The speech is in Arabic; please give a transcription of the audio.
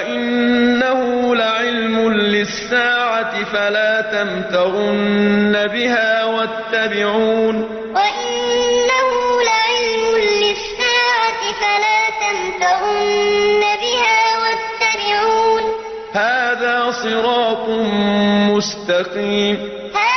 وإنه لعلم للساعة فلا تمترن بها واتبعون وإنه لعلم للساعة فلا تمترن بها واتبعون هذا صراط مستقيم هذا